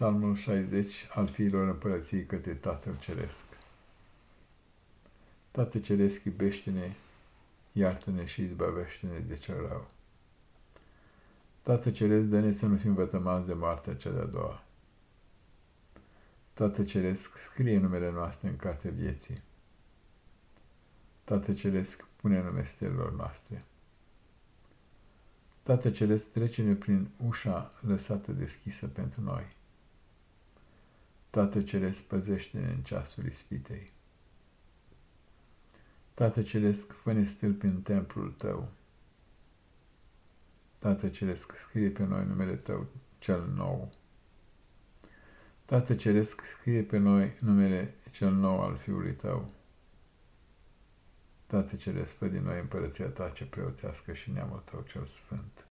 Psalmul 60 al fiilor împărăției către Tatăl Ceresc. Tată Ceresc, iubește-ne, iartă-ne și izbăvește-ne de cel rău. Tată Ceresc, dă-ne să nu fim vătămați de moartea cea de-a doua. Tată Ceresc, scrie numele noastre în cartea vieții. Tată Ceresc, pune nume stelelor noastre. Tată Ceresc, trece-ne prin ușa lăsată deschisă pentru noi. Tată Ceresc, păzește-ne în ceasul ispitei. Tată Ceresc, fă-ne stâlpi în templul Tău. Tată Ceresc, scrie pe noi numele Tău cel nou. Tată Ceresc, scrie pe noi numele cel nou al Fiului Tău. Tată Ceresc, fă din noi împărăția Ta ce preoțească și neamul Tău cel sfânt.